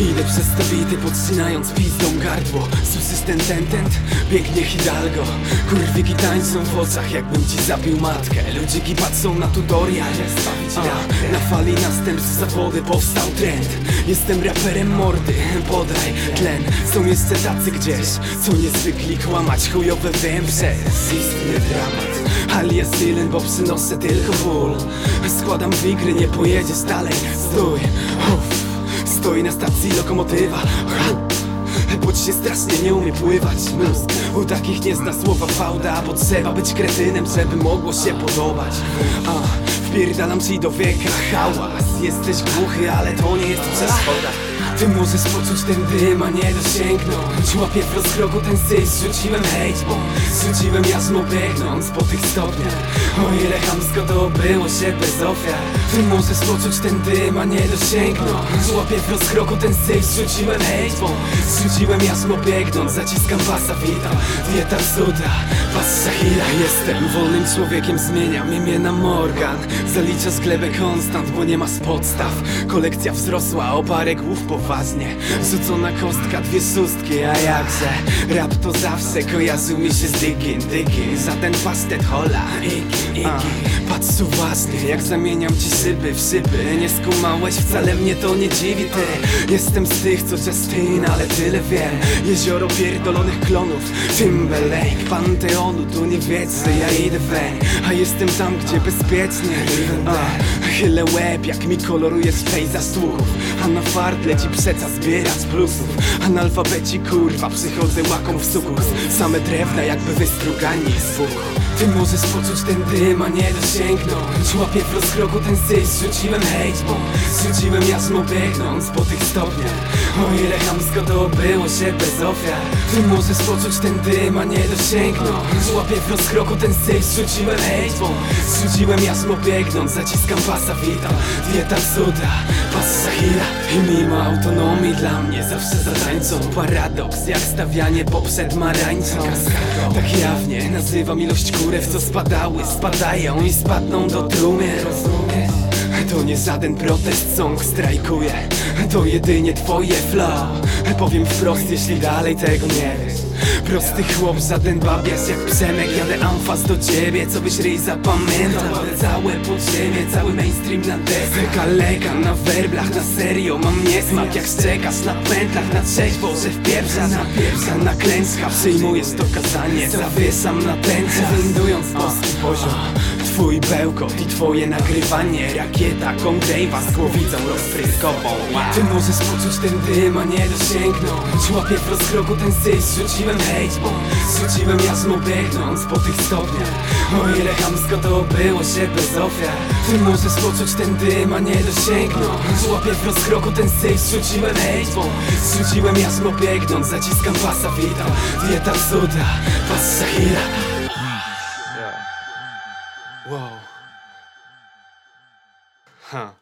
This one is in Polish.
Idę przez te bity podcinając pizdą gardło. Susys ten tentent, biegnie Hidalgo. Kurwiki tańczą w oczach jakbym ci zabił matkę. Ludziki patrzą na tutorial A, Na fali następstw zawody powstał trend. Jestem raperem mordy, podaj tlen. Są jeszcze tacy gdzieś, co niezwykli kłamać. Chujowe wiem przez istny dramat. Alias Dylan, bo przynoszę tylko ból. Składam wigry, nie pojedziesz dalej. Stój, Stoi na stacji lokomotywa. Ci się strasznie nie umie pływać. U takich nie zna słowa fałda Bo trzeba być kretynem, żeby mogło się podobać. A, Wpierdalam ci do wieka hałas. Jesteś głuchy, ale to nie jest przeszkoda ty możesz poczuć ten dym, a nie dosięgnąć Łapię w rozkroku ten syf, zrzuciłem hate bomb Zrzuciłem jarzmo biegnąc po tych stopniach. O ile chamsko to było się bez ofiar. Ty możesz poczuć ten dym, a nie dosięgnąć Łapię w rozkroku ten syf, zrzuciłem hate bomb Zrzuciłem jarzmo biegnąc, zaciskam pasa, witam Dieta cuda, pas Shahira Jestem wolnym człowiekiem, zmieniam imię na Morgan. Zalicza glebę konstant, bo nie ma z podstaw. Kolekcja wzrosła o parę głów poważnie Rzucona kostka, dwie szóstki, a jakże? Rap to zawsze kojarzył mi się z Digin, Digin Za ten pastet hola, Iggy, Iggy. Patrz uważnie, jak zamieniam ci szyby w szyby. Nie skumałeś, wcale mnie to nie dziwi ty. Jestem z tych, co Justin, ale tyle wiem. Jezioro pierdolonych klonów Timberlake, Panteonu, tu nie wiedzę, ja idę weń. A jestem tam, gdzie bezpiecznie a, Chylę łeb, jak mi koloruje pejzaż słuchów. A na fart leci przeca zbierać plusów Analfabeci kurwa, przychodzę łaką w sukus. Same drewna jakby wystrugani z buchu ty możesz poczuć ten dym, a nie dosięgnąć Łapię w rozkroku ten syf, zrzuciłem hate bomb Zrzuciłem jarzmo biegnąc po tych stopniach. O ile chamsko to było się bez ofiar. Ty możesz poczuć ten dym, a nie dosięgnąć Łapię w rozkroku ten syf, zrzuciłem hate bomb Zrzuciłem jarzmo biegnąc, zaciskam pasa, witam Dieta cuda, pas Sahira I mimo autonomii dla mnie zawsze zatańczą Paradoks jak stawianie poprzed marańcą. Tak jawnie nazywam ilość kurew co spadały, spadają i spadną do trumny? To nie żaden protest, song strajkuje. To jedynie twoje flow. Powiem wprost, jeśli dalej tego nie wiesz Prosty chłop, żaden babias jak Przemek. Jadę amfas do ciebie, co byś ryj zapamiętał? Całe podziemie, cały mainstream na desce Kaleka na werblach, na serio Mam niesmak. Jak szczekasz na pętlach Na trzeźwo, że wpieprza na pierwsza Na klęska. Przyjmujesz to kazanie Zawieszam na tęczę, wędując boski poziom Twój bełkot i twoje nagrywanie. Rakieta, kongrejwa z głowicą rozpryskową. Ty możesz poczuć ten dym, a nie dosięgnąć Łapię w rozkroku ten syf, zrzuciłem hate bomb Zrzuciłem jarzmo biegnąc po tych stopniach. O ile chamsko to było się bez ofiar. Ty możesz poczuć ten dym, a nie dosięgnąć Łapię w rozkroku ten syf, zrzuciłem hate bomb Zrzuciłem jarzmo biegnąc, zaciskam pasa, witam. Dieta cuda, pas Shahira Whoa. Huh.